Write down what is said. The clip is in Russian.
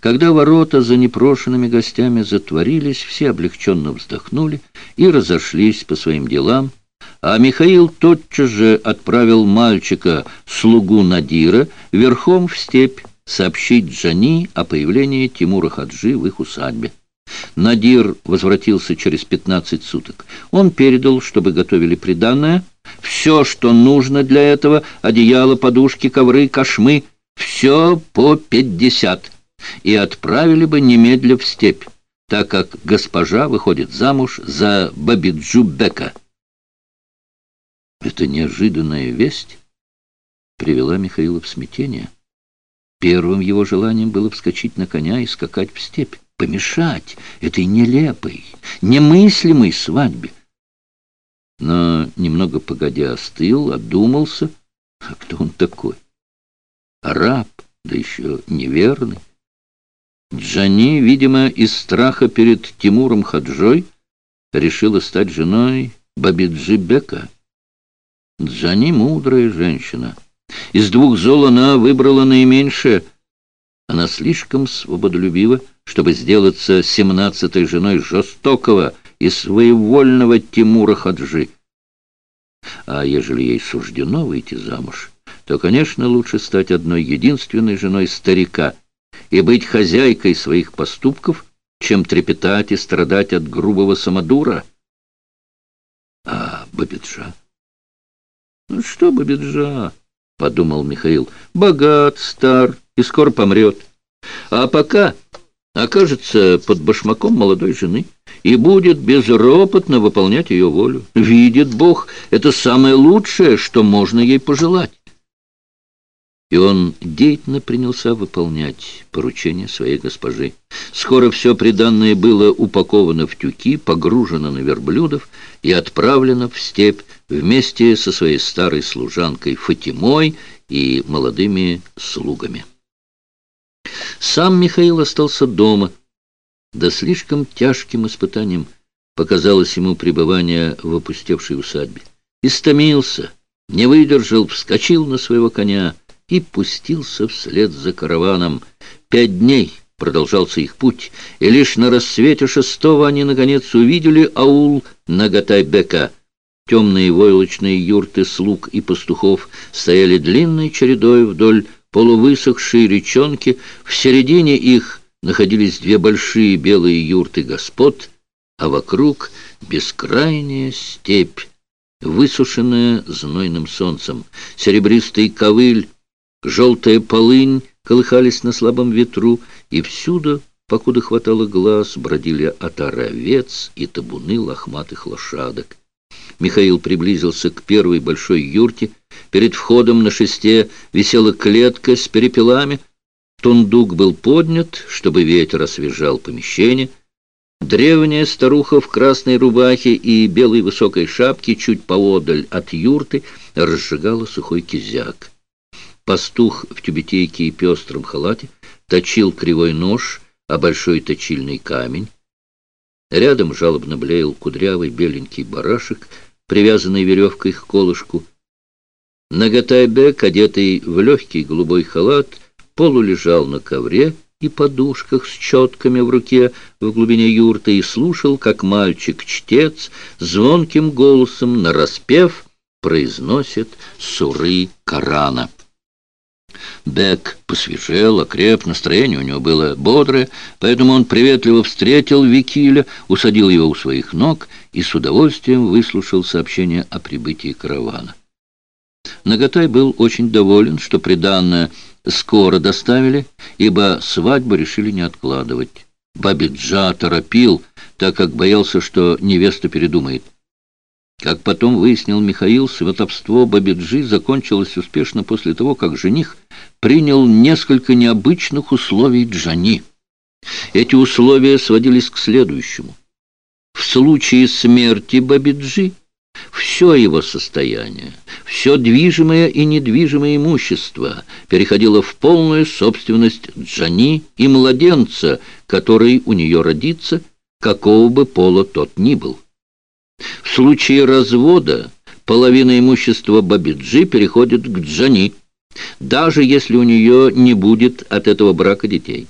Когда ворота за непрошенными гостями затворились, все облегченно вздохнули и разошлись по своим делам, а Михаил тотчас же отправил мальчика, слугу Надира, верхом в степь сообщить Джани о появлении Тимура Хаджи в их усадьбе. Надир возвратился через пятнадцать суток. Он передал, чтобы готовили приданное, все, что нужно для этого, одеяло, подушки, ковры, кошмы, все по пятьдесят, и отправили бы немедля в степь, так как госпожа выходит замуж за Бабиджубека. Эта неожиданная весть привела Михаила в смятение. Первым его желанием было вскочить на коня и скакать в степь, помешать этой нелепой, немыслимой свадьбе. Но немного погодя остыл, отдумался. А кто он такой? Араб, да еще неверный. Джани, видимо, из страха перед Тимуром Хаджой, решила стать женой Бабиджибека. Джани мудрая женщина. Из двух зол она выбрала наименьшее. Она слишком свободолюбива, чтобы сделаться семнадцатой женой жестокого и своевольного Тимура Хаджи. А ежели ей суждено выйти замуж, то, конечно, лучше стать одной единственной женой старика и быть хозяйкой своих поступков, чем трепетать и страдать от грубого самодура. А Бабиджа? Ну что Бабиджа? — подумал Михаил. «Богат, стар и скоро помрет. А пока окажется под башмаком молодой жены и будет безропотно выполнять ее волю. Видит Бог, это самое лучшее, что можно ей пожелать». И он деятельно принялся выполнять поручение своей госпожи. Скоро все приданное было упаковано в тюки, погружено на верблюдов и отправлено в степь вместе со своей старой служанкой Фатимой и молодыми слугами. Сам Михаил остался дома. Да слишком тяжким испытанием показалось ему пребывание в опустевшей усадьбе. Истомился, не выдержал, вскочил на своего коня и пустился вслед за караваном. Пять дней продолжался их путь, и лишь на рассвете шестого они, наконец, увидели аул Нагатайбека — Темные войлочные юрты слуг и пастухов стояли длинной чередой вдоль полувысохшей речонки. В середине их находились две большие белые юрты господ, а вокруг бескрайняя степь, высушенная знойным солнцем. Серебристый ковыль, желтая полынь колыхались на слабом ветру, и всюду, покуда хватало глаз, бродили отаровец и табуны лохматых лошадок. Михаил приблизился к первой большой юрте. Перед входом на шесте висела клетка с перепелами. Тундук был поднят, чтобы ветер освежал помещение. Древняя старуха в красной рубахе и белой высокой шапке чуть поодаль от юрты разжигала сухой кизяк. Пастух в тюбетейке и пестром халате точил кривой нож, а большой точильный камень. Рядом жалобно блеял кудрявый беленький барашек, привязанный веревкой к колышку. Нагатайбек, одетый в легкий голубой халат, полулежал на ковре и подушках с четками в руке в глубине юрты и слушал, как мальчик-чтец звонким голосом нараспев произносит суры Корана. Бек посвежел, окреп, настроение у него было бодрое, поэтому он приветливо встретил Викиля, усадил его у своих ног и с удовольствием выслушал сообщение о прибытии каравана. Наготай был очень доволен, что приданное скоро доставили, ибо свадьбу решили не откладывать. Бабиджа торопил, так как боялся, что невеста передумает. Как потом выяснил Михаил, сватовство Бабиджи закончилось успешно после того, как жених принял несколько необычных условий Джани. Эти условия сводились к следующему. В случае смерти Бабиджи все его состояние, все движимое и недвижимое имущество переходило в полную собственность Джани и младенца, который у нее родится, какого бы пола тот ни был. В случае развода половина имущества Бабиджи переходит к Джани, даже если у нее не будет от этого брака детей.